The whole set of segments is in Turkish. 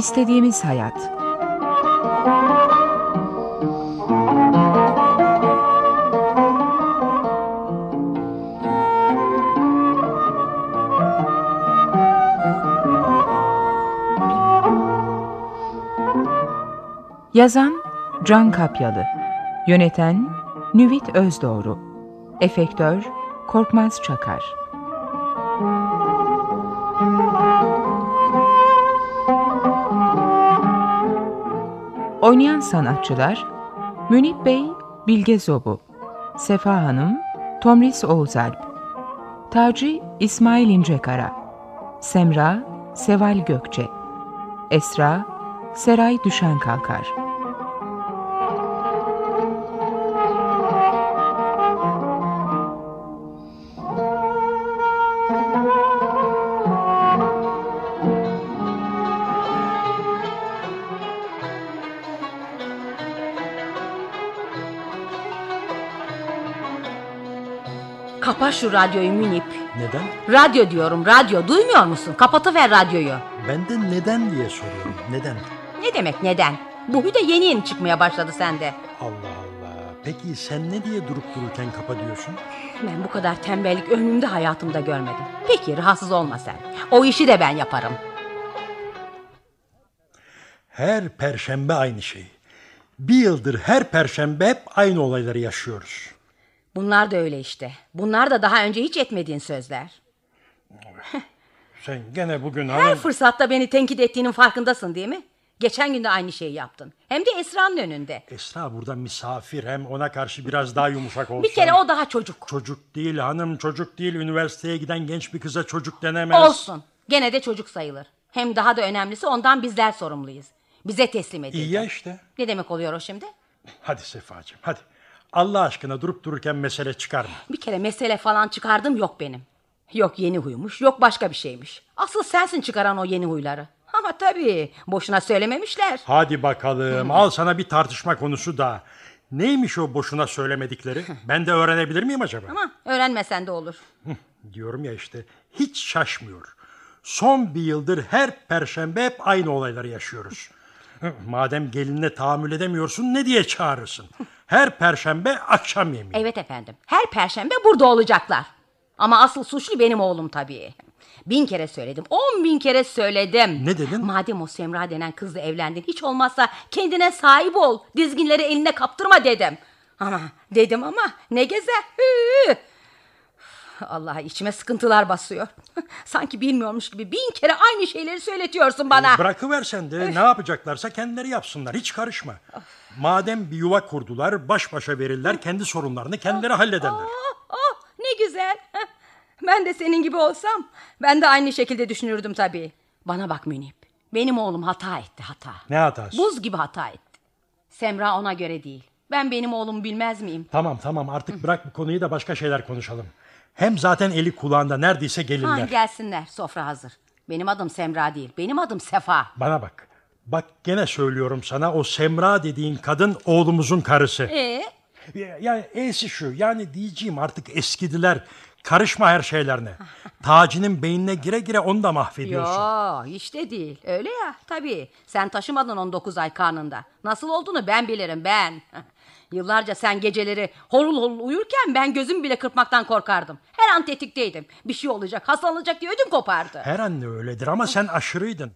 İstediğimiz Hayat. Yazan Can Kapyalı. Yöneten Nüvit Özdoğru Efektör Korkmaz Çakar Oynayan sanatçılar Münip Bey Bilge Zobu Sefa Hanım Tomris Oğuzalp Taci İsmail İncekara Semra Seval Gökçe Esra Seray Düşen Kalkar Kapa şu radyoyu Münip. Neden? Radyo diyorum radyo duymuyor musun? Kapatıver radyoyu. Ben de neden diye soruyorum. Neden? Ne demek neden? Bu huy da yeni yeni çıkmaya başladı sende. Allah Allah. Peki sen ne diye durup dururken kapa diyorsun? Ben bu kadar tembellik ömrümde hayatımda görmedim. Peki rahatsız olma sen. O işi de ben yaparım. Her perşembe aynı şey. Bir yıldır her perşembe hep aynı olayları yaşıyoruz. Bunlar da öyle işte. Bunlar da daha önce hiç etmediğin sözler. Sen gene bugün Her hanım... fırsatta beni tenkit ettiğinin farkındasın değil mi? Geçen gün de aynı şeyi yaptın. Hem de Esra'nın önünde. Esra burada misafir hem ona karşı biraz daha yumuşak olsan. Bir kere o daha çocuk. Çocuk değil hanım çocuk değil. Üniversiteye giden genç bir kıza çocuk denemez. Olsun. Gene de çocuk sayılır. Hem daha da önemlisi ondan bizler sorumluyuz. Bize teslim edilecek. İyi ya işte. Ne demek oluyor o şimdi? Hadi Sefacığım hadi. Allah aşkına durup dururken mesele çıkarma. Bir kere mesele falan çıkardım yok benim. Yok yeni huymuş, yok başka bir şeymiş. Asıl sensin çıkaran o yeni huyları. Ama tabii boşuna söylememişler. Hadi bakalım al sana bir tartışma konusu daha. Neymiş o boşuna söylemedikleri? Ben de öğrenebilir miyim acaba? Ama öğrenmesen de olur. Diyorum ya işte hiç şaşmıyor. Son bir yıldır her perşembe hep aynı olayları yaşıyoruz. Madem gelinle tahammül edemiyorsun ne diye çağırırsın? Her perşembe akşam yemeği. Evet efendim. Her perşembe burada olacaklar. Ama asıl suçlu benim oğlum tabii. Bin kere söyledim. On bin kere söyledim. Ne dedin? Madem o Semra denen kızla evlendin hiç olmazsa kendine sahip ol. Dizginleri eline kaptırma dedim. Ama dedim ama ne gezer. Hü. Allah içime sıkıntılar basıyor. Sanki bilmiyormuş gibi bin kere aynı şeyleri söyletiyorsun bana. Bırakıversen de ne yapacaklarsa kendileri yapsınlar. Hiç karışma. Madem bir yuva kurdular baş başa verirler kendi sorunlarını kendileri hallederler. Oh, oh, ne güzel. Ben de senin gibi olsam ben de aynı şekilde düşünürdüm tabii. Bana bak Münip. Benim oğlum hata etti hata. Ne hatası? Buz gibi hata etti. Semra ona göre değil. Ben benim oğlumu bilmez miyim? Tamam tamam artık bırak bu konuyu da başka şeyler konuşalım. Hem zaten eli kulağında neredeyse Ha, gelinler. gelsinler sofra hazır. Benim adım Semra değil. Benim adım Sefa. Bana bak. Bak gene söylüyorum sana o Semra dediğin kadın oğlumuzun karısı. Ee, Ya- Yani e'si şu yani diyeceğim artık eskidiler. Karışma her şeylerine. Taci'nin beynine gire gire onu da mahvediyorsun. Yo işte değil. Öyle ya tabii. Sen taşımadın 19 ay karnında. Nasıl olduğunu ben bilirim ben. Yıllarca sen geceleri horul horul uyurken ben gözüm bile kırpmaktan korkardım. Her an tetikteydim. Bir şey olacak, hastalanacak diye ödüm kopardı. Her anne öyledir ama sen aşırıydın.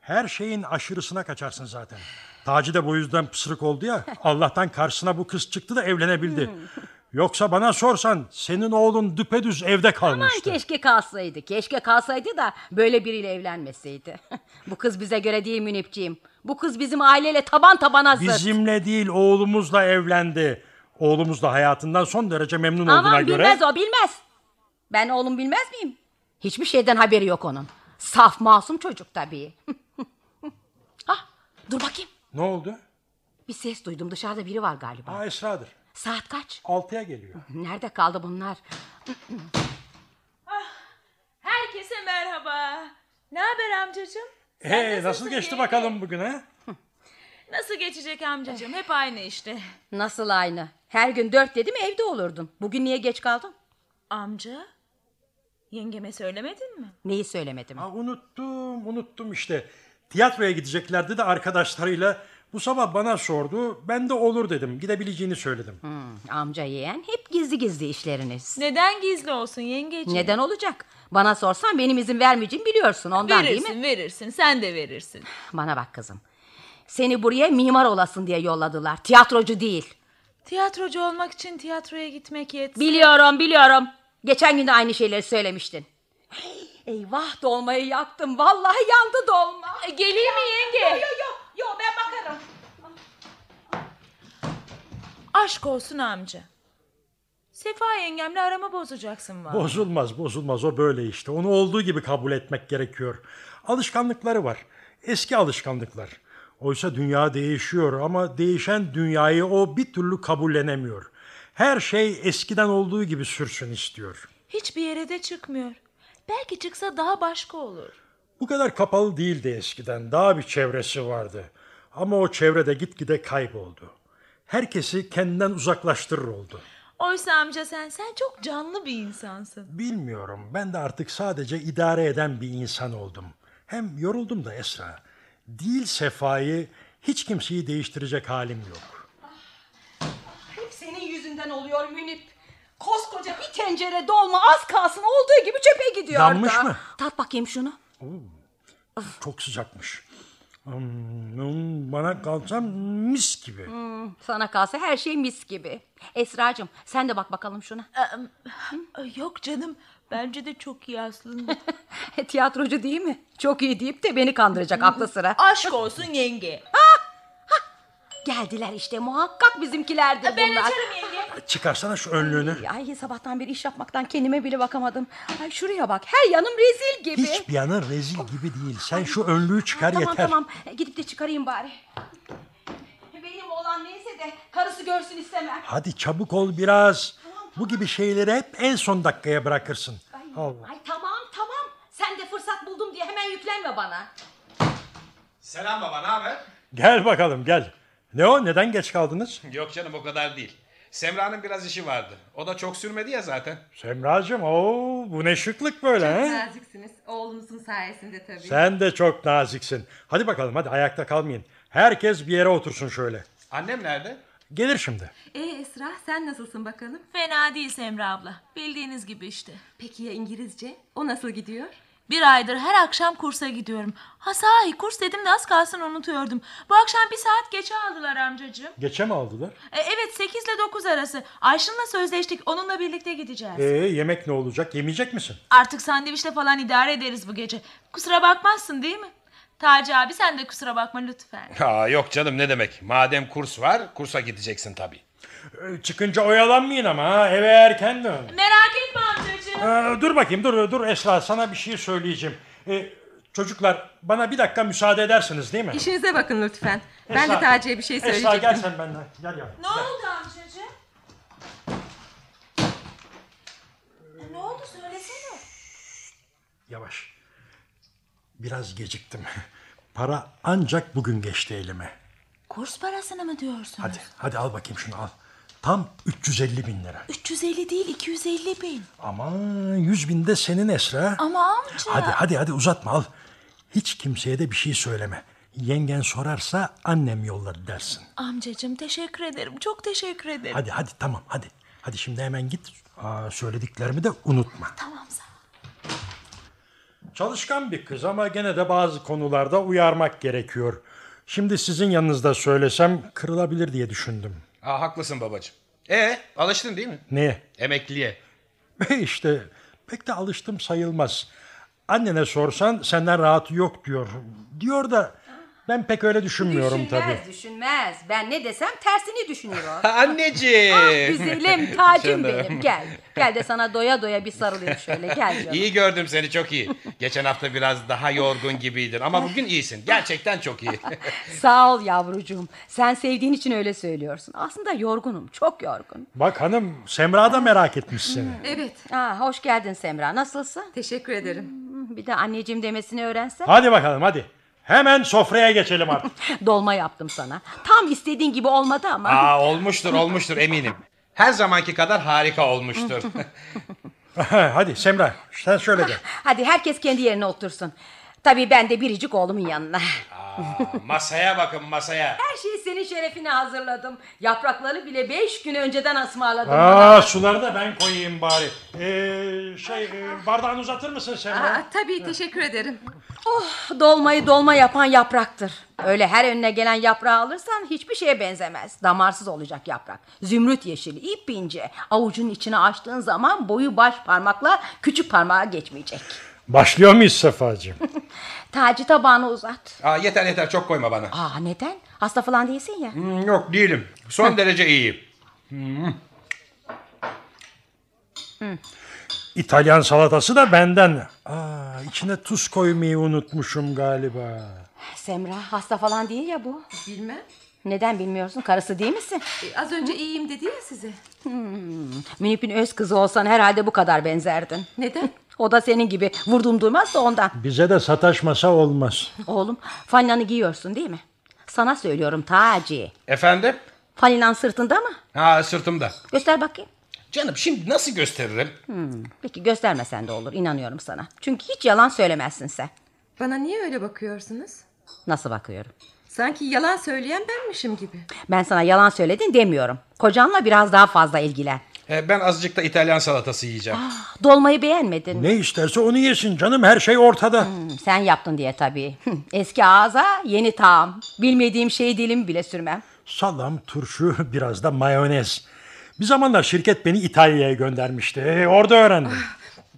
Her şeyin aşırısına kaçarsın zaten. Taci de bu yüzden pısırık oldu ya. Allah'tan karşısına bu kız çıktı da evlenebildi. Yoksa bana sorsan senin oğlun düpedüz evde Aman kalmıştı. keşke kalsaydı. Keşke kalsaydı da böyle biriyle evlenmeseydi. Bu kız bize göre değil Münipciğim. Bu kız bizim aileyle taban tabana zıt. Bizimle değil oğlumuzla evlendi. Oğlumuz da hayatından son derece memnun olduğuna Aman göre... bilmez o bilmez. Ben oğlum bilmez miyim? Hiçbir şeyden haberi yok onun. Saf masum çocuk tabii. ah, dur bakayım. Ne oldu? Bir ses duydum dışarıda biri var galiba. Aa Esra'dır. Saat kaç? Altıya geliyor. Nerede kaldı bunlar? Herkese merhaba. Ne haber amcacığım? Ee, nasıl geçti bakalım bugün ha? Nasıl geçecek amcacığım? Hep aynı işte. Nasıl aynı? Her gün dört dedim evde olurdun. Bugün niye geç kaldın? Amca? Yengeme söylemedin mi? Neyi söylemedim? Aa, unuttum, unuttum işte. Tiyatroya gideceklerdi de arkadaşlarıyla. Bu sabah bana sordu. Ben de olur dedim. Gidebileceğini söyledim. Hmm, amca yeğen hep gizli gizli işleriniz. Neden gizli olsun yengeciğim? Neden olacak? Bana sorsan benim izin vermeyeceğimi biliyorsun ondan değil Verirsin mi? verirsin sen de verirsin. Bana bak kızım. Seni buraya mimar olasın diye yolladılar. Tiyatrocu değil. Tiyatrocu olmak için tiyatroya gitmek yetsin. Biliyorum biliyorum. Geçen gün de aynı şeyleri söylemiştin. Eyvah dolmayı yaktım. Vallahi yandı dolma. E, geleyim mi yenge? Yo yo yo ben bakarım. Aşk olsun amca. Sefa yengemle arama bozacaksın var. Bozulmaz bozulmaz o böyle işte. Onu olduğu gibi kabul etmek gerekiyor. Alışkanlıkları var. Eski alışkanlıklar. Oysa dünya değişiyor ama değişen dünyayı o bir türlü kabullenemiyor. Her şey eskiden olduğu gibi sürsün istiyor. Hiçbir yere de çıkmıyor. Belki çıksa daha başka olur. Bu kadar kapalı değildi eskiden. Daha bir çevresi vardı. Ama o çevrede gitgide kayboldu. Herkesi kendinden uzaklaştırır oldu. Oysa amca sen sen çok canlı bir insansın. Bilmiyorum. Ben de artık sadece idare eden bir insan oldum. Hem yoruldum da Esra. Değil sefayı, hiç kimseyi değiştirecek halim yok. Hep senin yüzünden oluyor Münip. Koskoca bir tencere dolma az kalsın olduğu gibi çöpe gidiyor Yanmış da. mı? Tat bakayım şunu. Çok sıcakmış. Hmm, Bana kalsam mis gibi. Sana kalsa her şey mis gibi. Esracığım sen de bak bakalım şuna. Ay, Yok canım bence de çok iyi aslında. Tiyatrocu değil mi? Çok iyi deyip de beni kandıracak aklı sıra. Aşk olsun yenge. Geldiler işte muhakkak bizimkilerdir Ben bunlar. açarım yenge. Çıkarsana şu önlüğünü. Ay sabahtan beri iş yapmaktan kendime bile bakamadım. Ay şuraya bak her yanım rezil gibi. Hiçbir yanı rezil gibi değil. Sen şu önlüğü çıkar tamam yeter. tamam gidip de çıkarayım bari. Benim olan neyse de karısı görsün istemem. Hadi çabuk ol biraz. Bu gibi şeyleri hep en son dakikaya bırakırsın. Allah. Ay tamam tamam. Sen de fırsat buldum diye hemen yüklenme bana. Selam baba, ne haber? Gel bakalım gel. Ne o? Neden geç kaldınız? Yok canım o kadar değil. Semra'nın biraz işi vardı. O da çok sürmedi ya zaten. Semracığım oo bu ne şıklık böyle he? Naziksiniz. Oğlunuzun sayesinde tabii. Sen de çok naziksin. Hadi bakalım hadi ayakta kalmayın. Herkes bir yere otursun şöyle. Annem nerede? Gelir şimdi. Ee Esra sen nasılsın bakalım? Fena değil Semra abla. Bildiğiniz gibi işte. Peki ya İngilizce? O nasıl gidiyor? Bir aydır her akşam kursa gidiyorum. Ha sahi kurs dedim de az kalsın unutuyordum. Bu akşam bir saat geçe aldılar amcacığım. Geçe mi aldılar? E, evet 8 ile 9 arası. Ayşın'la sözleştik. Onunla birlikte gideceğiz. Ee yemek ne olacak? Yemeyecek misin? Artık sandviçle falan idare ederiz bu gece. Kusura bakmazsın değil mi? Taci abi sen de kusura bakma lütfen. Aa, yok canım ne demek. Madem kurs var kursa gideceksin tabii. Ee, çıkınca oyalanmayın ama ha. Eve erken dön. Merak etme amcacığım. Ee, dur bakayım dur dur Esra sana bir şey söyleyeceğim. Ee, çocuklar bana bir dakika müsaade edersiniz değil mi? İşinize bakın lütfen. Ben Esra, de Taci'ye bir şey Esra söyleyecektim. gel sen benden. Gel ya. Ne oldu amcacığım? E, ne oldu söylesene. Yavaş. Biraz geciktim. Para ancak bugün geçti elime. Kurs parasını mı diyorsunuz? Hadi hadi al bakayım şunu al. Tam 350 bin lira. 350 değil 250 bin. Aman 100 bin de senin Esra. Ama amca. Hadi hadi hadi uzatma al. Hiç kimseye de bir şey söyleme. Yengen sorarsa annem yolladı dersin. Amcacığım teşekkür ederim. Çok teşekkür ederim. Hadi hadi tamam hadi. Hadi şimdi hemen git. Aa, söylediklerimi de unutma. Tamam sağ ol. Çalışkan bir kız ama gene de bazı konularda uyarmak gerekiyor. Şimdi sizin yanınızda söylesem kırılabilir diye düşündüm. Aa, haklısın babacığım. E alıştın değil mi? Neye? Emekliliğe. işte pek de alıştım sayılmaz. Annene sorsan senden rahatı yok diyor. Diyor da ben pek öyle düşünmüyorum düşünmez tabii. düşünmez. Ben ne desem tersini düşünüyor. Anneciğim. Ah, Güzelim tacım Canım. benim gel. Gel de sana doya doya bir sarılayım şöyle gel canım. İyi gördüm seni çok iyi. Geçen hafta biraz daha yorgun gibiydin ama bugün iyisin. Gerçekten çok iyi. Sağ ol yavrucuğum. Sen sevdiğin için öyle söylüyorsun. Aslında yorgunum çok yorgun. Bak hanım Semra da merak etmiş seni. Evet. Aa, hoş geldin Semra nasılsın? Teşekkür ederim. Hı, Bir de anneciğim demesini öğrensen. Hadi bakalım hadi. Hemen sofraya geçelim artık. Dolma yaptım sana. Tam istediğin gibi olmadı ama. Aa, olmuştur olmuştur eminim. Her zamanki kadar harika olmuştur. hadi Semra sen şöyle de. Hadi herkes kendi yerine otursun. Tabii ben de biricik oğlumun yanına. Masaya bakın masaya. Her şeyi senin şerefine hazırladım. Yaprakları bile beş gün önceden ısmarladım. Aa, suları da ben koyayım bari. Ee, şey e, bardağını uzatır mısın sen? Aa, tabii teşekkür ederim. Dolmayı dolma yapan yapraktır. Öyle her önüne gelen yaprağı alırsan hiçbir şeye benzemez. Damarsız olacak yaprak. Zümrüt yeşili, ip ince. Avucun içine açtığın zaman boyu baş parmakla küçük parmağa geçmeyecek. Başlıyor muyuz Sefacığım? Taci tabağını uzat. Aa, yeter yeter çok koyma bana. Aa neden? Hasta falan değilsin ya. Hmm, yok değilim. Son derece iyiyim. İtalyan salatası da benden. Aa, içine tuz koymayı unutmuşum galiba. Semra hasta falan değil ya bu. Bilmem. Neden bilmiyorsun? Karısı değil misin? E, az önce iyiyim dedi ya size. Münip'in öz kızı olsan herhalde bu kadar benzerdin. Neden? O da senin gibi vurdum duymaz da ondan. Bize de sataşmasa olmaz. Oğlum falinanı giyiyorsun değil mi? Sana söylüyorum Taci. Efendim? Falinan sırtında mı? Ha sırtımda. Göster bakayım. Canım şimdi nasıl gösteririm? Peki göstermesen de olur inanıyorum sana. Çünkü hiç yalan söylemezsin sen. Bana niye öyle bakıyorsunuz? Nasıl bakıyorum? Sanki yalan söyleyen benmişim gibi. Ben sana yalan söyledin demiyorum. Kocanla biraz daha fazla ilgilen. Ee, ben azıcık da İtalyan salatası yiyeceğim. Dolmayı beğenmedin mi? Ne isterse onu yesin canım her şey ortada. Hmm, Sen yaptın diye tabii. Eski ağza yeni tağım. Bilmediğim şey dilim bile sürmem. Salam, turşu, biraz da mayonez. Bir zamanlar şirket beni İtalya'ya göndermişti. Orada öğrendim.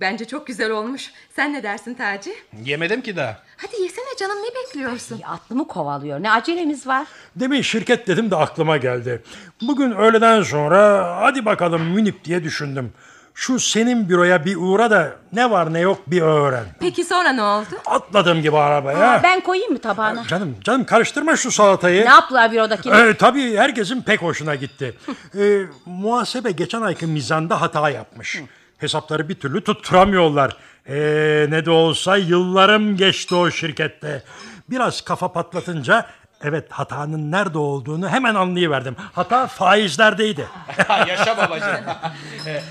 Bence çok güzel olmuş. Sen ne dersin Taci? Yemedim ki daha. Hadi yesene canım ne bekliyorsun? Ya aklımı kovalıyor. Ne acelemiz var? Demin şirket dedim de aklıma geldi. Bugün öğleden sonra hadi bakalım Münip diye düşündüm. Şu senin büroya bir uğra da ne var ne yok bir öğren. Peki sonra ne oldu? Atladım gibi arabaya. Ben koyayım mı tabağına? Canım canım karıştırma şu salatayı. Ne yaptılar bürodakiler? Ee, tabii herkesin pek hoşuna gitti. Ee, muhasebe geçen ayki mizanda hata yapmış. Hesapları bir türlü tutturamıyorlar. Ee, ne de olsa yıllarım geçti o şirkette. Biraz kafa patlatınca evet hatanın nerede olduğunu hemen anlayıverdim. Hata faizlerdeydi. Yaşa babacığım.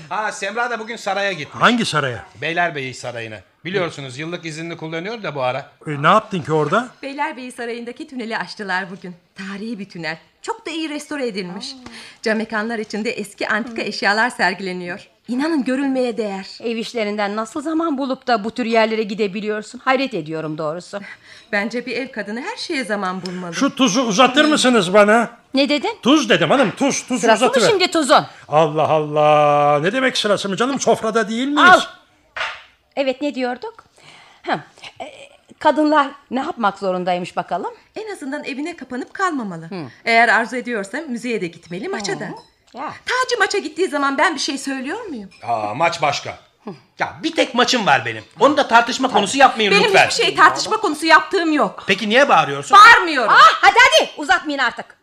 Ha Semra da bugün saraya gitmiş. Hangi saraya? Beylerbeyi Sarayı'na. Biliyorsunuz yıllık izinli kullanıyor da bu ara. Ee, ne yaptın ki orada? Beylerbeyi Sarayı'ndaki tüneli açtılar bugün. Tarihi bir tünel. Çok da iyi restore edilmiş. Cam mekanlar içinde eski antika eşyalar sergileniyor. İnanın görülmeye değer. Ev işlerinden nasıl zaman bulup da bu tür yerlere gidebiliyorsun? Hayret ediyorum doğrusu. Bence bir ev kadını her şeye zaman bulmalı. Şu tuzu uzatır mısınız bana? Ne dedin? Tuz dedim hanım tuz. Tuz Sırası mı uzatıver. şimdi tuzun? Allah Allah. Ne demek sırası mı canım? Sofrada değil miyiz? Al. Evet ne diyorduk? Ha, e, kadınlar ne yapmak zorundaymış bakalım? En azından evine kapanıp kalmamalı. Eğer arzu ediyorsa müzeye de gitmeli, maça da. Ya. Taci maça gittiği zaman ben bir şey söylüyor muyum? Aa maç başka. Ya bir tek maçım var benim. Onu da tartışma konusu yapmayın Benim lütfen. hiçbir şey tartışma konusu yaptığım yok. Peki niye bağırıyorsun? Bağırmıyorum. Ah hadi hadi uzatmayın artık.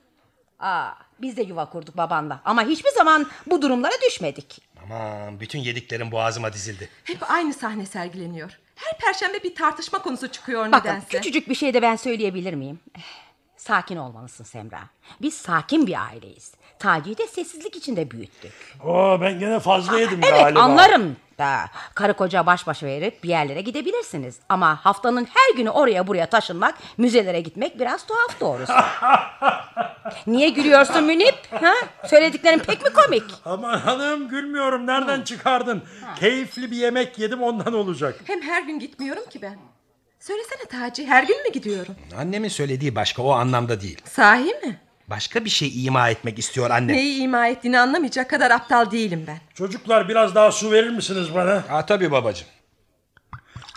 Aa, biz de yuva kurduk babanla ama hiçbir zaman bu durumlara düşmedik. Aman bütün yediklerim boğazıma dizildi. Hep aynı sahne sergileniyor. Her perşembe bir tartışma konusu çıkıyor Bakın nedense. küçücük bir şey de ben söyleyebilir miyim? Sakin olmalısın Semra. Biz sakin bir aileyiz. Taci'yi de sessizlik içinde büyüttük. Oo, ben gene fazla yedim Evet galiba. anlarım da karı koca baş başa verip bir yerlere gidebilirsiniz. Ama haftanın her günü oraya buraya taşınmak, müzelere gitmek biraz tuhaf doğrusu. Niye gülüyorsun Münip? Ha? Söylediklerin pek mi komik? Aman hanım gülmüyorum. Nereden çıkardın? Keyifli bir yemek yedim ondan olacak. Hem her gün gitmiyorum ki ben. Söylesene Taci her gün mü gidiyorum? Annemin söylediği başka o anlamda değil. Sahi mi? Başka bir şey ima etmek istiyor anne. Neyi ima ettiğini anlamayacak kadar aptal değilim ben. Çocuklar biraz daha su verir misiniz bana? Ha tabii babacığım.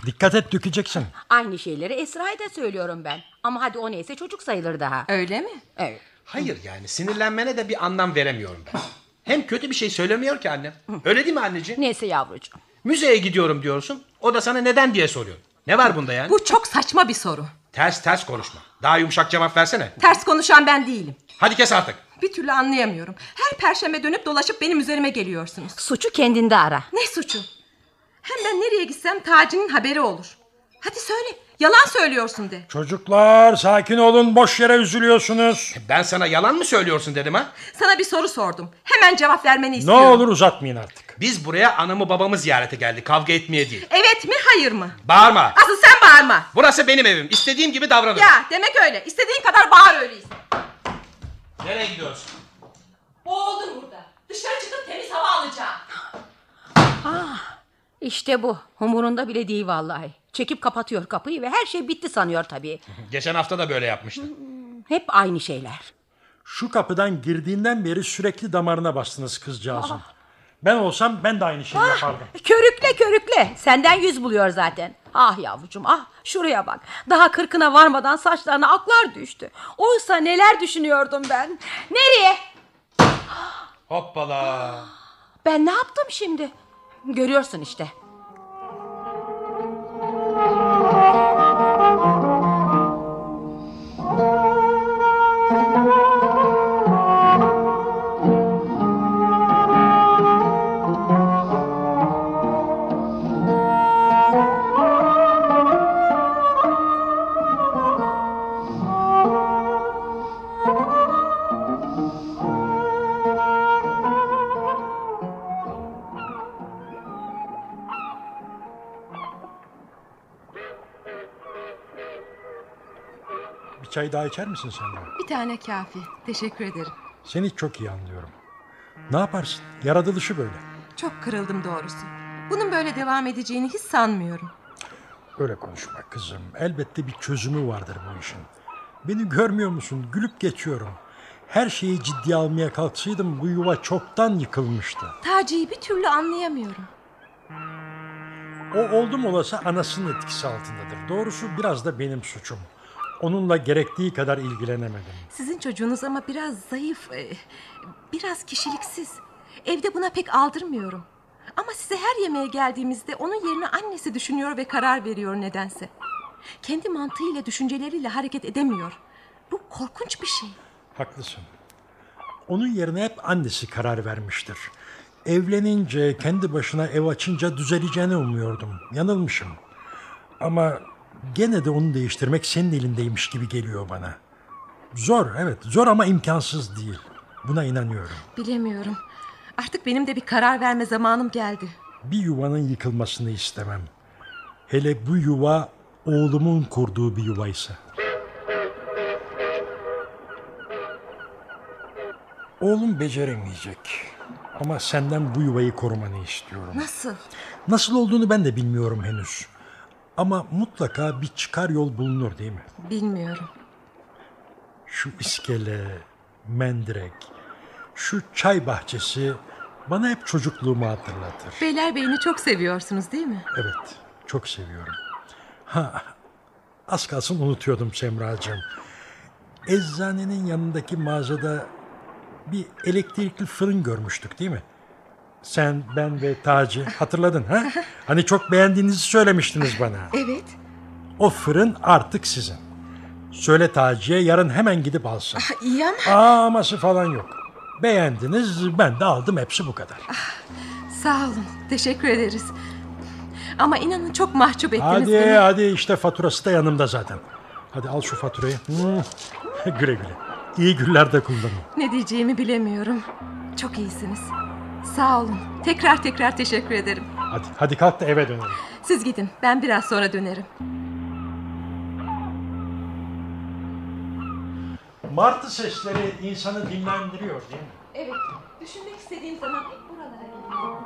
Dikkat et dökeceksin. Aynı şeyleri Esra'ya da söylüyorum ben. Ama hadi o neyse çocuk sayılır daha. Öyle mi? Evet. Hayır yani sinirlenmene de bir anlam veremiyorum ben. Hem kötü bir şey söylemiyor ki annem. Öyle değil mi anneciğim? Neyse yavrucuğum. Müzeye gidiyorum diyorsun. O da sana neden diye soruyor. Ne var bunda yani? Bu çok saçma bir soru. Ters ters konuşma. Daha yumuşak cevap versene. Ters konuşan ben değilim. Hadi kes artık. Bir türlü anlayamıyorum. Her perşembe dönüp dolaşıp benim üzerime geliyorsunuz. Suçu kendinde ara. Ne suçu? Hem ben nereye gitsem Taci'nin haberi olur. Hadi söyle. Yalan söylüyorsun de. Çocuklar sakin olun boş yere üzülüyorsunuz. Ben sana yalan mı söylüyorsun dedim ha? Sana bir soru sordum. Hemen cevap vermeni Ne istiyorum. olur uzatmayın artık. Biz buraya anamı babamı ziyarete geldik. Kavga etmeye değil. Evet mi hayır mı? Bağırma. Asıl sen bağır Bağırma. Burası benim evim. İstediğim gibi davranırım. Ya demek öyle. İstediğin kadar bağır öyleyse. Nereye gidiyorsun? Boğuldum burada. Dışarı çıkıp temiz hava alacağım. İşte bu. Umurunda bile değil vallahi. Çekip kapatıyor kapıyı ve her şey bitti sanıyor tabii. Geçen hafta da böyle yapmıştı. Hep aynı şeyler. Şu kapıdan girdiğinden beri sürekli damarına bastınız kızcağızın. Ben olsam ben de aynı şeyi yapardım. Körükle körükle. Senden yüz buluyor zaten. Ah yavrucuğum ah şuraya bak. Daha kırkına varmadan saçlarına aklar düştü. Oysa neler düşünüyordum ben. Nereye? Hoppala. Ben ne yaptım şimdi? Görüyorsun işte. Çay daha içer misin sen de? Bir tane kafi. Teşekkür ederim. Seni çok iyi anlıyorum. Ne yaparsın? Yaratılışı böyle. Çok kırıldım doğrusu. Bunun böyle devam edeceğini hiç sanmıyorum. Öyle konuşma kızım. Elbette bir çözümü vardır bu işin. Beni görmüyor musun? Gülüp geçiyorum. Her şeyi ciddiye almaya kalksaydım bu yuva çoktan yıkılmıştı. Taci'yi bir türlü anlayamıyorum. O oldum olası anasının etkisi altındadır. Doğrusu biraz da benim suçum. Onunla gerektiği kadar ilgilenemedim. Sizin çocuğunuz ama biraz zayıf, e, biraz kişiliksiz. Evde buna pek aldırmıyorum. Ama size her yemeğe geldiğimizde onun yerine annesi düşünüyor ve karar veriyor nedense. Kendi mantığıyla, düşünceleriyle hareket edemiyor. Bu korkunç bir şey. Haklısın. Onun yerine hep annesi karar vermiştir. Evlenince, kendi başına ev açınca düzeleceğini umuyordum. Yanılmışım. Ama gene de onu değiştirmek senin elindeymiş gibi geliyor bana. Zor, evet. Zor ama imkansız değil. Buna inanıyorum. Bilemiyorum. Artık benim de bir karar verme zamanım geldi. Bir yuvanın yıkılmasını istemem. Hele bu yuva oğlumun kurduğu bir yuvaysa. Oğlum beceremeyecek. Ama senden bu yuvayı korumanı istiyorum. Nasıl? Nasıl olduğunu ben de bilmiyorum henüz. Ama mutlaka bir çıkar yol bulunur değil mi? Bilmiyorum. Şu iskele, mendirek, şu çay bahçesi bana hep çocukluğumu hatırlatır. Beylerbeyi'ni çok seviyorsunuz değil mi? Evet, çok seviyorum. Ha, az kalsın unutuyordum Semracığım. Eczanenin yanındaki mağazada bir elektrikli fırın görmüştük değil mi? Sen, ben ve Taci hatırladın ha? Hani çok beğendiğinizi söylemiştiniz bana. Evet. O fırın artık sizin. Söyle Taci'ye yarın hemen gidip alsın. İyi ama Aa, aması falan yok. Beğendiniz, ben de aldım. Hepsi bu kadar. sağ olun. Teşekkür ederiz. Ama inanın çok mahcup ettiniz Hadi beni. hadi işte faturası da yanımda zaten. Hadi al şu faturayı. Hmm. güle güle. İyi günlerde kullanın. Ne diyeceğimi bilemiyorum. Çok iyisiniz. Sağ olun. Tekrar tekrar teşekkür ederim. Hadi hadi kalk da eve dönelim. Siz gidin. Ben biraz sonra dönerim. Martı sesleri insanı dinlendiriyor değil mi? Evet. Düşünmek istediğim zaman hep buralara geliyorum.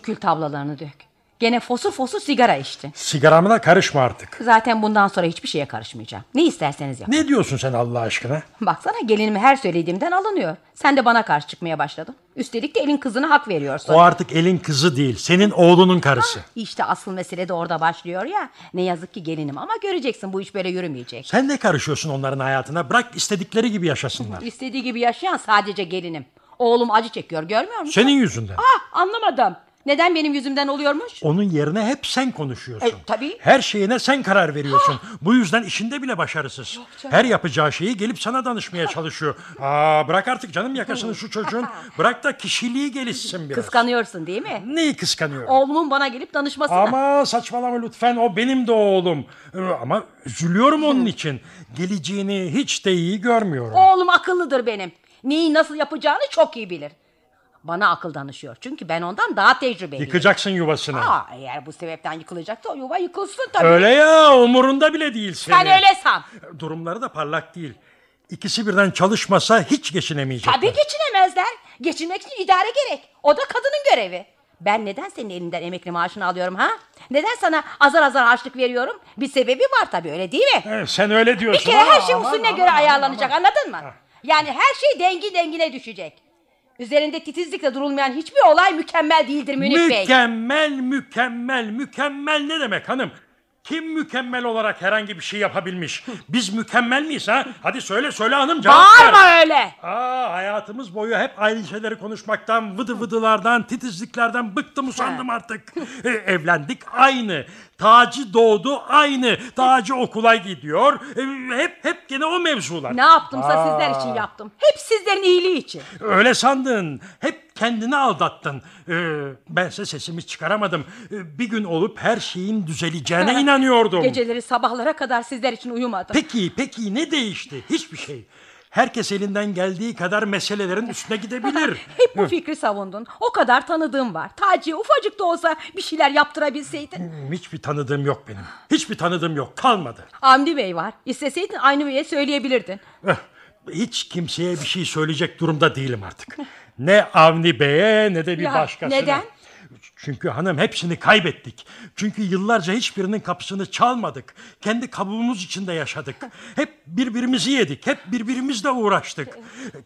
Şu kül tablalarını dök. Gene fosur fosur sigara içti. Sigaramına karışma artık. Zaten bundan sonra hiçbir şeye karışmayacağım. Ne isterseniz yapın. Ne diyorsun sen Allah aşkına? Baksana gelinimi her söylediğimden alınıyor. Sen de bana karşı çıkmaya başladın. Üstelik de elin kızına hak veriyorsun. O artık elin kızı değil. Senin oğlunun karısı. İşte asıl mesele de orada başlıyor ya. Ne yazık ki gelinim ama göreceksin bu iş böyle yürümeyecek. Sen ne karışıyorsun onların hayatına? Bırak istedikleri gibi yaşasınlar. İstediği gibi yaşayan sadece gelinim. Oğlum acı çekiyor görmüyor musun? Senin yüzünden. Ah anlamadım. Neden benim yüzümden oluyormuş? Onun yerine hep sen konuşuyorsun. E, tabii. Her şeyine sen karar veriyorsun. Bu yüzden işinde bile başarısız. Her yapacağı şeyi gelip sana danışmaya çalışıyor. Aa, bırak artık canım yakasını şu çocuğun. Bırak da kişiliği gelişsin biraz. Kıskanıyorsun değil mi? Neyi kıskanıyorum? Oğlumun bana gelip danışmasına. Ama saçmalama lütfen o benim de oğlum. Ee, Ama üzülüyorum onun için. Geleceğini hiç de iyi görmüyorum. Oğlum akıllıdır benim. Neyi nasıl yapacağını çok iyi bilir. Bana akıl danışıyor. Çünkü ben ondan daha tecrübeliyim. Yıkacaksın yuvasını. Aa, eğer bu sebepten yıkılacaksa o yuva yıkılsın tabii. Öyle ya umurunda bile değil senin. Sen öyle san. Durumları da parlak değil. İkisi birden çalışmasa hiç geçinemeyecekler. Tabii geçinemezler. Geçinmek için idare gerek. O da kadının görevi. Ben neden senin elinden emekli maaşını alıyorum ha? Neden sana azar azar harçlık veriyorum? Bir sebebi var tabii öyle değil mi? Evet, sen öyle Bir diyorsun. kere her şey usulüne aman, göre aman, ayarlanacak aman. anladın mı? Yani her şey dengi dengine düşecek. Üzerinde titizlikle durulmayan hiçbir olay mükemmel değildir Münif Bey. Mükemmel, mükemmel, mükemmel ne demek hanım? Kim mükemmel olarak herhangi bir şey yapabilmiş? Biz mükemmel miyiz ha? Hadi söyle söyle hanım cevap ver. Bağırma öyle. Aa, hayatımız boyu hep aynı şeyleri konuşmaktan, vıdı vıdılardan, titizliklerden bıktım usandım artık. E, evlendik aynı. Taci doğdu aynı. Taci okula gidiyor. E, hep hep gene o mevzular. Ne yaptımsa sizler için yaptım. Hep sizlerin iyiliği için. Öyle sandın. Hep kendini aldattın. Ee, bense sesimi çıkaramadım. Ee, bir gün olup her şeyin düzeleceğine inanıyordum. Geceleri sabahlara kadar sizler için uyumadım. Peki, peki ne değişti? Hiçbir şey. Herkes elinden geldiği kadar meselelerin üstüne gidebilir. Hep bu fikri savundun. O kadar tanıdığım var. Taci'ye ufacık da olsa bir şeyler yaptırabilseydin. Hiçbir tanıdığım yok benim. Hiçbir tanıdığım yok. Kalmadı. Hamdi Bey var. İsteseydin aynı beye söyleyebilirdin. Eh, Hiç kimseye bir şey söyleyecek durumda değilim artık. Ne Avni Bey'e ne de bir Ya, başkasına. neden? Çünkü hanım hepsini kaybettik. Çünkü yıllarca hiçbirinin kapısını çalmadık. Kendi kabuğumuz içinde yaşadık. Hep birbirimizi yedik. Hep birbirimizle uğraştık.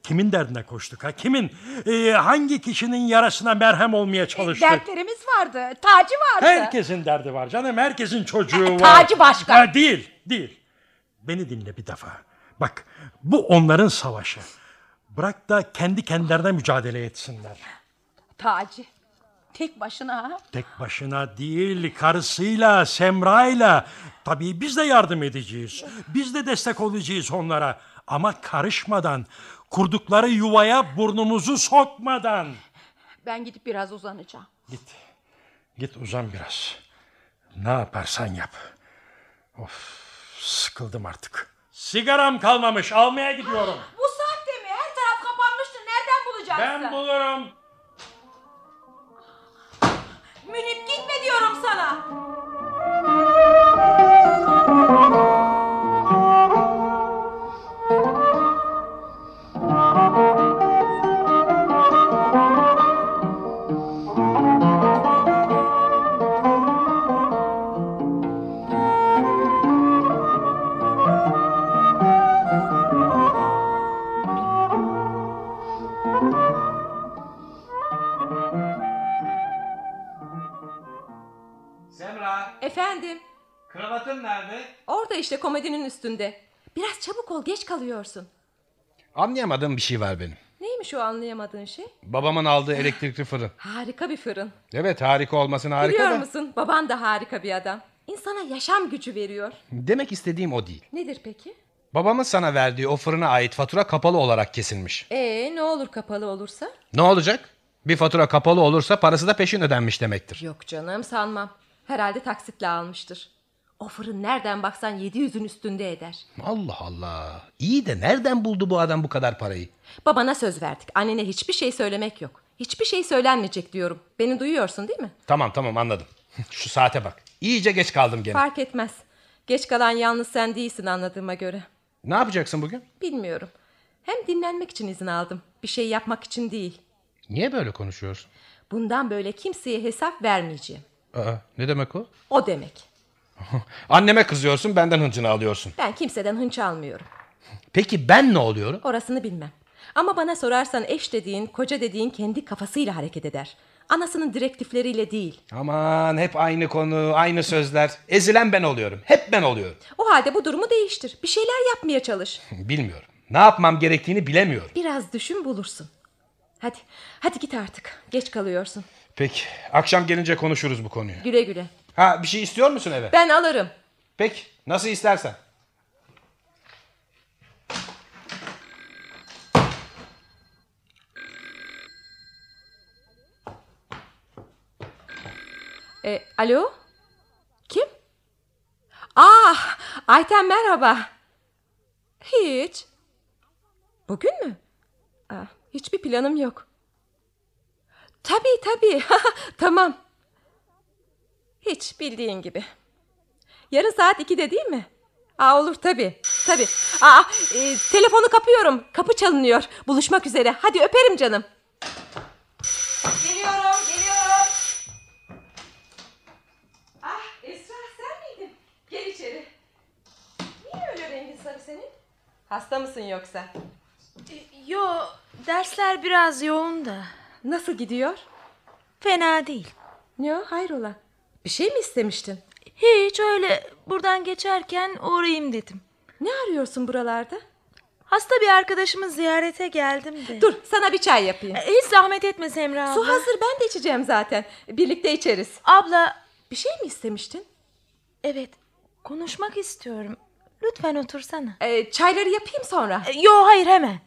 Kimin derdine koştuk ha? Kimin? Ee, hangi kişinin yarasına merhem olmaya çalıştık? Dertlerimiz vardı. Taci vardı. Herkesin derdi var canım. Herkesin çocuğu var. Taci başka. Ha, değil, değil. Beni dinle bir defa. Bak, bu onların savaşı. Bırak da kendi kendilerine mücadele etsinler. Taci. Tek başına? Tek başına değil, karısıyla, Semra'yla. Tabii biz de yardım edeceğiz. Biz de destek olacağız onlara. Ama karışmadan, kurdukları yuvaya burnumuzu sokmadan. Ben gidip biraz uzanacağım. Git, git uzan biraz. Ne yaparsan yap. Of, sıkıldım artık. Sigaram kalmamış, almaya gidiyorum. Bu saatte mi? Her taraf kapanmıştır. Nereden bulacaksın? Ben bulurum. Münip gitme diyorum sana. Efendim, kravatın nerede? orada işte komedinin üstünde. Biraz çabuk ol, geç kalıyorsun. Anlayamadığım bir şey var benim. Neymiş o anlayamadığın şey? Babamın aldığı elektrikli fırın. Harika bir fırın. Evet harika olmasına harika Biliyor da. musun, baban da harika bir adam. İnsana yaşam gücü veriyor. Demek istediğim o değil. Nedir peki? Babamın sana verdiği o fırına ait fatura kapalı olarak kesilmiş. Ee, ne olur kapalı olursa? Ne olacak? Bir fatura kapalı olursa parası da peşin ödenmiş demektir. Yok canım sanmam. Herhalde taksitle almıştır. O fırın nereden baksan 700'ün üstünde eder. Allah Allah. İyi de nereden buldu bu adam bu kadar parayı? Babana söz verdik. Annene hiçbir şey söylemek yok. Hiçbir şey söylenmeyecek diyorum. Beni duyuyorsun değil mi? Tamam tamam anladım. Şu saate bak. İyice geç kaldım gene. Fark etmez. Geç kalan yalnız sen değilsin anladığıma göre. Ne yapacaksın bugün? Bilmiyorum. Hem dinlenmek için izin aldım. Bir şey yapmak için değil. Niye böyle konuşuyorsun? Bundan böyle kimseye hesap vermeyeceğim. Aa, ne demek o? O demek. Anneme kızıyorsun benden hıncını alıyorsun. Ben kimseden hınç almıyorum. Peki ben ne oluyorum? Orasını bilmem. Ama bana sorarsan eş dediğin, koca dediğin kendi kafasıyla hareket eder. Anasının direktifleriyle değil. Aman hep aynı konu, aynı sözler. Ezilen ben oluyorum. Hep ben oluyorum. O halde bu durumu değiştir. Bir şeyler yapmaya çalış. Bilmiyorum. Ne yapmam gerektiğini bilemiyorum. Biraz düşün bulursun. Hadi, hadi git artık. Geç kalıyorsun. Peki akşam gelince konuşuruz bu konuyu. Güle güle. Ha bir şey istiyor musun eve? Ben alırım. Peki nasıl istersen. E, alo? Kim? Ah, Ayten merhaba. Hiç. Bugün mü? Ah, hiçbir planım yok. Tabii tabii. tamam. Hiç bildiğin gibi. Yarın saat 2'de değil mi? Aa, olur tabii. Tabii. Aa, e, telefonu kapıyorum. Kapı çalınıyor. Buluşmak üzere. Hadi öperim canım. Geliyorum, geliyorum. Ah Esra sen miydin? Gel içeri. Niye öyle rengin sarı senin? Hasta mısın yoksa? Yo dersler biraz yoğun da. Nasıl gidiyor? Fena değil. Ne o hayrola? Bir şey mi istemiştin? Hiç öyle buradan geçerken uğrayayım dedim. Ne arıyorsun buralarda? Hasta bir arkadaşımı ziyarete geldim de. Dur sana bir çay yapayım. E, Hiç zahmet etme Semra abla. Su hazır ben de içeceğim zaten. Birlikte içeriz. Abla Bir şey mi istemiştin? evet konuşmak istiyorum. Lütfen otursana. Ee, çayları yapayım sonra. E, Yo hayır hemen.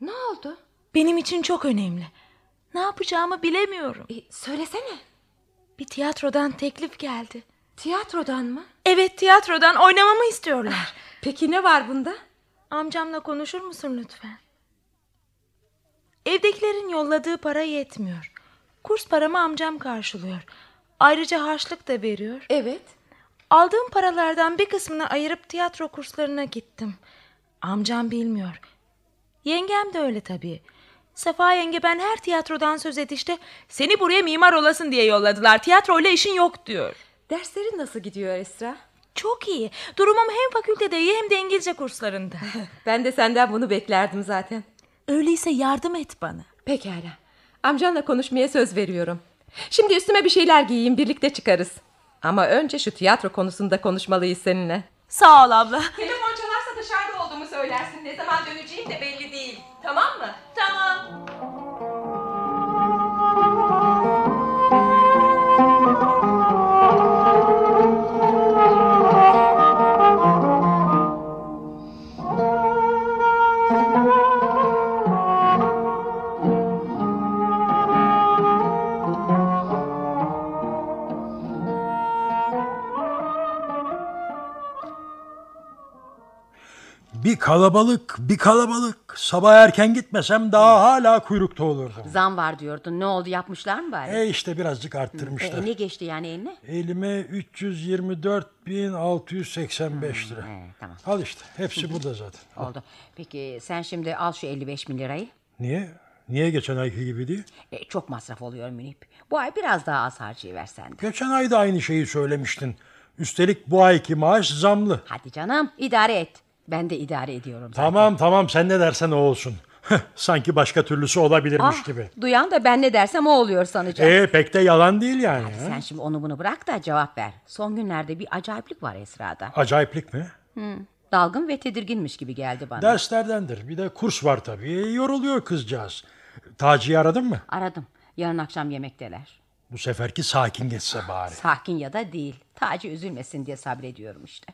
Ne oldu? Benim için çok önemli. Ne yapacağımı bilemiyorum. Ee, söylesene. Bir tiyatrodan teklif geldi. Tiyatrodan mı? Evet tiyatrodan oynamamı istiyorlar. Peki ne var bunda? Amcamla konuşur musun lütfen? Evdekilerin yolladığı para yetmiyor. Kurs paramı amcam karşılıyor. Ayrıca harçlık da veriyor. Evet. Aldığım paralardan bir kısmını ayırıp tiyatro kurslarına gittim. Amcam bilmiyor. Yengem de öyle tabii. Sefa yenge ben her tiyatrodan söz edişte seni buraya mimar olasın diye yolladılar. Tiyatroyla işin yok diyor. Derslerin nasıl gidiyor Esra? Çok iyi. Durumum hem fakültede iyi hem de İngilizce kurslarında. Ben de senden bunu beklerdim zaten. Öyleyse yardım et bana. Pekala. Amcanla konuşmaya söz veriyorum. Şimdi üstüme bir şeyler giyeyim birlikte çıkarız. Ama önce şu tiyatro konusunda konuşmalıyız seninle. Sağ ol abla. Telefon çalarsa dışarıda olduğumu söylersin. Ne zaman döneceğim de belli değil. Tamam mı? Bir kalabalık, bir kalabalık. Sabah erken gitmesem daha hala kuyrukta olurdum. Zam var diyordun. Ne oldu yapmışlar mı bari? E işte birazcık E, arttırmışlar. ne geçti yani eline? Elime 324.685 lira. He, tamam. Al işte hepsi burada zaten. Oldu. Peki sen şimdi al şu 55 bin lirayı. Niye? Niye geçen ayki gibi değil? E, çok masraf oluyor Münip. Bu ay biraz daha az harcayıversen de. Geçen ay da aynı şeyi söylemiştin. Üstelik bu ayki maaş zamlı. Hadi canım idare et. Ben de idare ediyorum zaten. Tamam tamam sen ne dersen o olsun. Sanki başka türlüsü olabilirmiş Ah, gibi. Duyan da ben ne dersem o oluyor sanacak. E pek de yalan değil yani. ha? Sen şimdi onu bunu bırak da cevap ver. Son günlerde bir acayiplik var Esra'da. Acayiplik mi? Dalgın ve tedirginmiş gibi geldi bana. Derslerdendir. Bir de kurs var tabii. Yoruluyor kızcağız. Taci'yi aradın mı? Aradım. Yarın akşam yemekteler. Bu seferki sakin geçse bari. Sakin ya da değil. Taci üzülmesin diye sabrediyorum işte.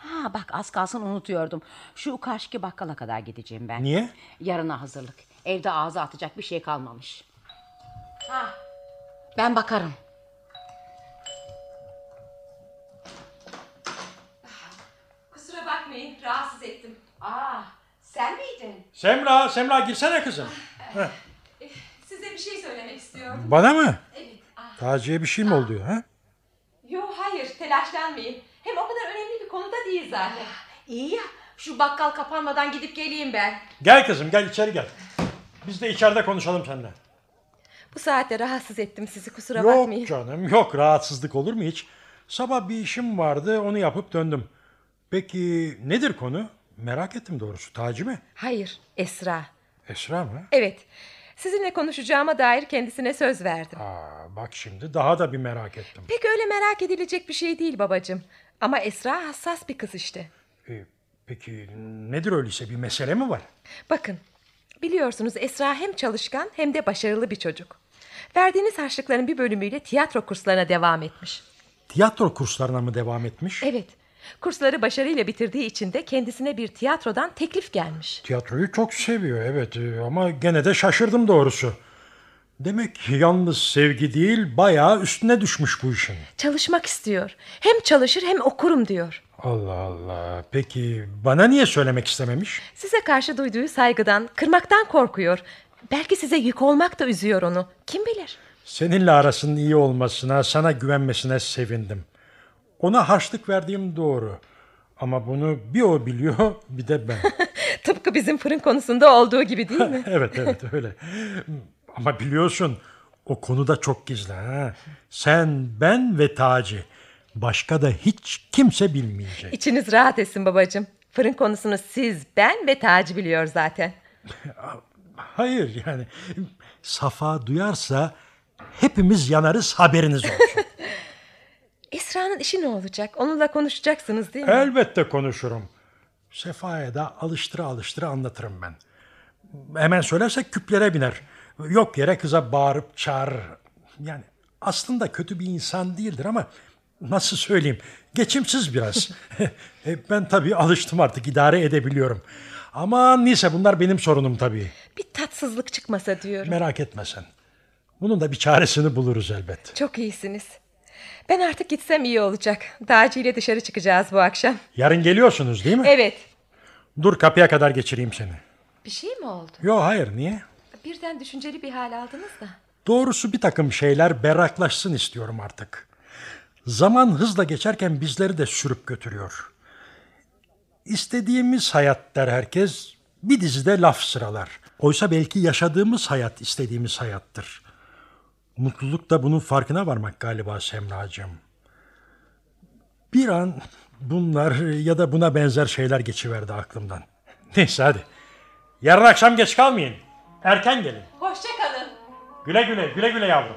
Ha bak az kalsın unutuyordum. Şu karşıki bakkala kadar gideceğim ben. Niye? Yarına hazırlık. Evde ağza atacak bir şey kalmamış. Ha, ben bakarım. Kusura bakmayın rahatsız ettim. Aa, sen miydin? Semra, Semra girsene kızım. Size bir şey söylemek istiyorum. Bana mı? Evet. Ah. Taci'ye bir şey mi oldu? Ha? Yo hayır telaşlanmayın. Hem o kadar önemli konuda değil zaten. İyi ya. Şu bakkal kapanmadan gidip geleyim ben. Gel kızım gel içeri gel. Biz de içeride konuşalım seninle. Bu saatte rahatsız ettim sizi kusura Yok bakmayın. canım yok rahatsızlık olur mu hiç? Sabah bir işim vardı onu yapıp döndüm. Peki nedir konu? Merak ettim doğrusu. Taci mi? Hayır Esra. Esra mı? Evet. Sizinle konuşacağıma dair kendisine söz verdim. Aa, bak şimdi daha da bir merak ettim. Pek öyle merak edilecek bir şey değil babacığım. Ama Esra hassas bir kız işte. Ee, peki nedir öyleyse bir mesele mi var? Bakın biliyorsunuz Esra hem çalışkan hem de başarılı bir çocuk. Verdiğiniz harçlıkların bir bölümüyle tiyatro kurslarına devam etmiş. Tiyatro kurslarına mı devam etmiş? Evet. Kursları başarıyla bitirdiği için de kendisine bir tiyatrodan teklif gelmiş. Tiyatroyu çok seviyor evet e, ama gene de şaşırdım doğrusu. Demek ki yalnız sevgi değil bayağı üstüne düşmüş bu işin. Çalışmak istiyor. Hem çalışır hem okurum diyor. Allah Allah. Peki bana niye söylemek istememiş? Size karşı duyduğu saygıdan, kırmaktan korkuyor. Belki size yük olmak da üzüyor onu. Kim bilir? Seninle arasının iyi olmasına, sana güvenmesine sevindim. Ona harçlık verdiğim doğru. Ama bunu bir o biliyor, bir de ben. Tıpkı bizim fırın konusunda olduğu gibi değil mi? evet, evet öyle. Ama biliyorsun o konuda çok gizli. Ha? Sen, ben ve Taci. Başka da hiç kimse bilmeyecek. İçiniz rahat etsin babacığım. Fırın konusunu siz, ben ve Taci biliyor zaten. Hayır yani Safa duyarsa hepimiz yanarız haberiniz olsun. Esra'nın işi ne olacak? Onunla konuşacaksınız değil mi? Elbette konuşurum. Sefa'ya da alıştıra alıştıra anlatırım ben. Hemen söylersek küplere biner. Yok yere kıza bağırıp çağırır. Yani aslında kötü bir insan değildir ama nasıl söyleyeyim geçimsiz biraz. E, ben tabii alıştım artık idare edebiliyorum. Ama neyse bunlar benim sorunum tabii. Bir tatsızlık çıkmasa diyorum. Merak etme sen. Bunun da bir çaresini buluruz elbet. Çok iyisiniz. Ben artık gitsem iyi olacak. Taci ile dışarı çıkacağız bu akşam. Yarın geliyorsunuz değil mi? Evet. Dur kapıya kadar geçireyim seni. Bir şey mi oldu? Yo hayır niye? Birden düşünceli bir hal aldınız da. Doğrusu bir takım şeyler berraklaşsın istiyorum artık. Zaman hızla geçerken bizleri de sürüp götürüyor. İstediğimiz hayat der herkes, bir dizide laf sıralar. Oysa belki yaşadığımız hayat istediğimiz hayattır. Mutluluk da bunun farkına varmak galiba Semracığım. Bir an bunlar ya da buna benzer şeyler geçiverdi aklımdan. Neyse hadi. Yarın akşam geç kalmayın. Erken gelin. Hoşçakalın. Güle güle, güle güle yavrum.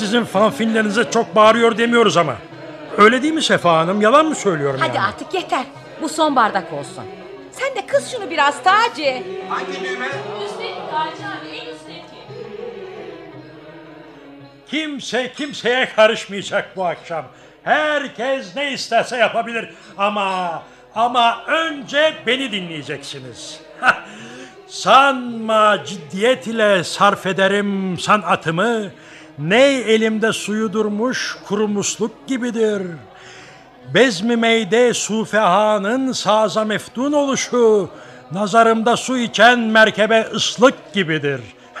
Sizin fanfinlerinize çok bağırıyor demiyoruz ama. Öyle değil mi Sefa Hanım? Yalan mı söylüyorum Hadi yani? artık yeter. Bu son bardak olsun. Sen de kız şunu biraz Taci. Hangi düğme? Kimse kimseye karışmayacak bu akşam. Herkes ne isterse yapabilir ama ama önce beni dinleyeceksiniz. Sanma ciddiyet ile sarf ederim sanatımı. Ney elimde suyu durmuş kuru musluk gibidir. Bezmi meyde sufehanın saza meftun oluşu. Nazarımda su içen merkebe ıslık gibidir.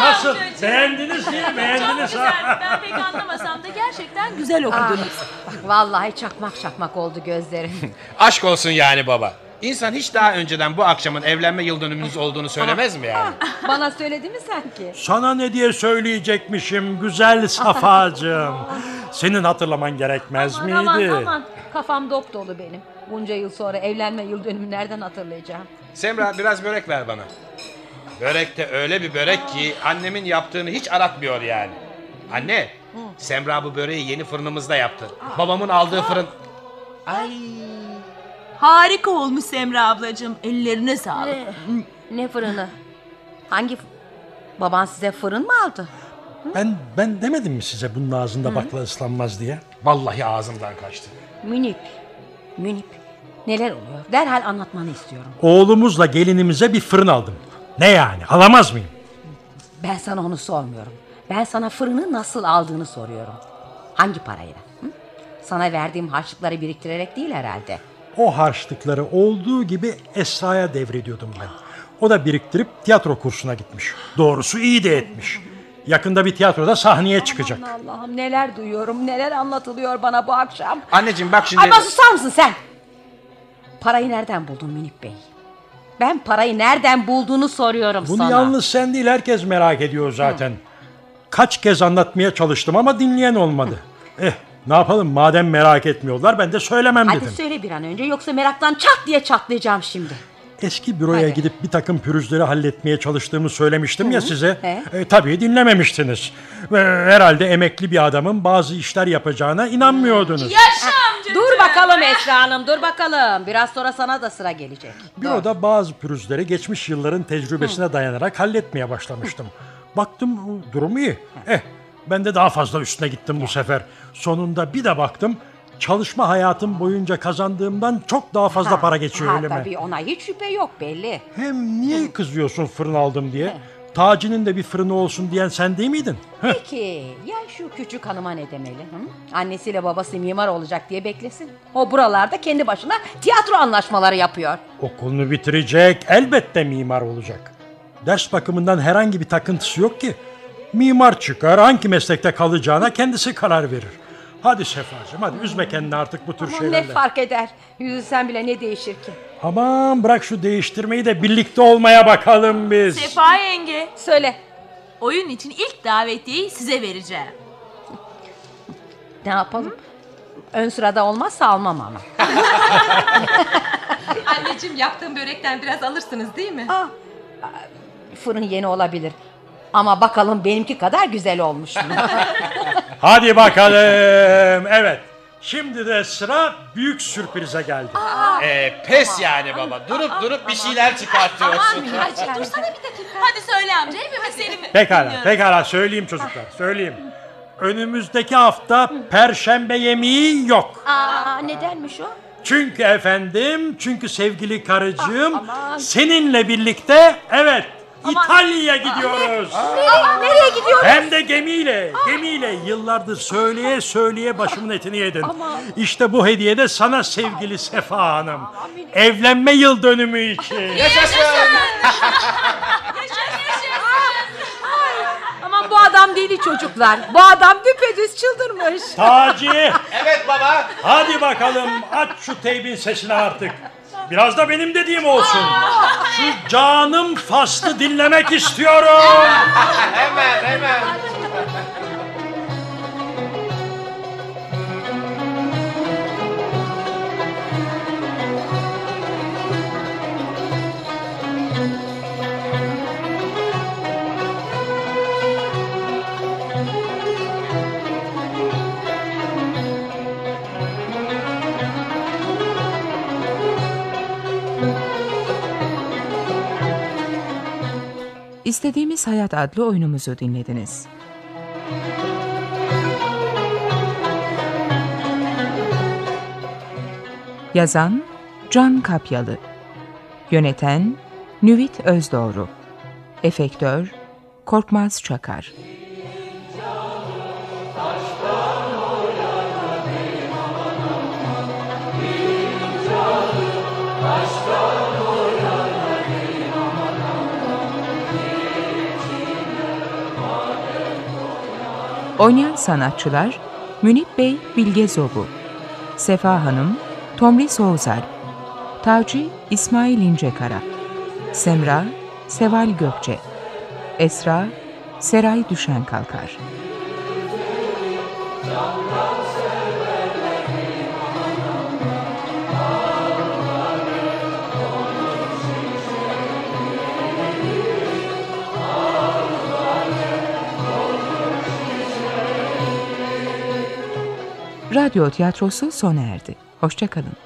Nasıl? Beğendiniz değil mi? Beğendiniz ha? Ben pek anlamasam da gerçekten güzel okudunuz. Bak vallahi çakmak çakmak oldu gözlerim. Aşk olsun yani baba. İnsan hiç daha önceden bu akşamın evlenme yıl dönümünüz olduğunu söylemez mi yani? Bana söyledi mi sanki? Sana ne diye söyleyecekmişim güzel Safacığım. Senin hatırlaman gerekmez miydi? Aman aman kafam dop dolu benim. Bunca yıl sonra evlenme yıl dönümü nereden hatırlayacağım? Semra biraz börek ver bana. Börek de öyle bir börek ki annemin yaptığını hiç aratmıyor yani. Anne, Semra bu böreği yeni fırınımızda yaptı. Babamın aldığı fırın... Ay Harika olmuş Semra ablacığım. Ellerine sağlık. Ne, ne fırını? Hangi Baban size fırın mı aldı? Ben ben demedim mi size bunun ağzında bakla ıslanmaz diye? vallahi ağzımdan kaçtı. Münip. Münip. Neler oluyor? Derhal anlatmanı istiyorum. Oğlumuzla gelinimize bir fırın aldım. Ne yani? Alamaz mıyım? Ben sana onu sormuyorum. Ben sana fırını nasıl aldığını soruyorum. Hangi parayla? Hı? Sana verdiğim harçlıkları biriktirerek değil herhalde. O harçlıkları olduğu gibi Esra'ya devrediyordum ben. O da biriktirip tiyatro kursuna gitmiş. Doğrusu iyi de etmiş. Yakında bir tiyatroda sahneye çıkacak. Aman Allah'ım neler duyuyorum neler anlatılıyor bana bu akşam. Anneciğim bak şimdi... Ama susar mısın sen? Parayı nereden buldun Münip Bey? Ben parayı nereden bulduğunu soruyorum Bunu sana. yalnız sen değil herkes merak ediyor zaten. Kaç kez anlatmaya çalıştım ama dinleyen olmadı. Eh ne yapalım madem merak etmiyorlar ben de söylemem Hadi dedim. söyle bir an önce yoksa meraktan çat diye çatlayacağım şimdi. Eski büroya Hadi. gidip bir takım pürüzleri halletmeye çalıştığımı söylemiştim ya size. He. E, tabii dinlememiştiniz. Ve herhalde emekli bir adamın bazı işler yapacağına inanmıyordunuz. Yaşa amcacığım. Dur bakalım Esra Hanım dur bakalım. Biraz sonra sana da sıra gelecek. Büroda bazı pürüzleri geçmiş yılların tecrübesine dayanarak halletmeye başlamıştım. Baktım durum iyi. Eh ben de daha fazla üstüne gittim bu sefer. Sonunda bir de baktım çalışma hayatım boyunca kazandığımdan çok daha fazla para geçiyor ha, elime. Tabii ona hiç şüphe yok belli. Hem niye kızıyorsun fırın aldım diye? Taci'nin de bir fırını olsun diyen sen değil miydin? Peki ya şu küçük hanıma ne demeli? Hı? Annesiyle babası mimar olacak diye beklesin. O buralarda kendi başına tiyatro anlaşmaları yapıyor. Okulunu bitirecek, elbette mimar olacak. Ders bakımından herhangi bir takıntısı yok ki. Mimar çıkar, hangi meslekte kalacağına kendisi karar verir. Hadi Sefacığım hadi üzme kendini artık bu tür Aman şeylerle. ne fark eder? Yüzülsen bile ne değişir ki? Aman bırak şu değiştirmeyi de birlikte olmaya bakalım biz. Sefa yenge. Söyle. Oyun için ilk davetiyeyi size vereceğim. Ne yapalım? Ön sırada olmazsa almam ama. Anneciğim yaptığım börekten biraz alırsınız değil mi? Ah, fırın yeni olabilir. Ama bakalım benimki kadar güzel olmuş mu? Hadi bakalım. Evet. Şimdi de sıra büyük sürprize geldi. Ee, pes yani baba. Durup durup bir şeyler çıkartıyorsun. Hadi söyle amca hepimiz seni Pekala, dinliyoruz. pekala söyleyeyim çocuklar, söyleyeyim. Önümüzdeki hafta perşembe yemeği yok. Aa, nedenmiş o? Çünkü efendim, çünkü sevgili karıcığım aman. seninle birlikte evet İtalya'ya gidiyoruz. Nereye, nereye gidiyor? Hem de gemiyle, gemiyle yıllardır söyleye söyleye başımın etini yedin. İşte bu hediye de sana sevgili Sefa Hanım. Evlenme yıl dönümü için. Aman bu adam deli çocuklar. Bu adam düpedüz çıldırmış. Taci, Evet baba. hadi bakalım aç şu teybin sesini artık. Biraz da benim dediğim olsun. Şu canım faslı dinlemek istiyorum. Hemen hemen. İstediğimiz Hayat adlı oyunumuzu dinlediniz. Yazan Can Kapyalı. Yöneten Nüvit Özdoğru Efektör Korkmaz Çakar Oynayan sanatçılar Münip Bey Bilge Zobu Sefa Hanım Tomris Oğuzalp Taci İsmail İncekara Semra Seval Gökçe Esra Seray Düşen Kalkar Radyo tiyatrosu sona erdi. Hoşçakalın.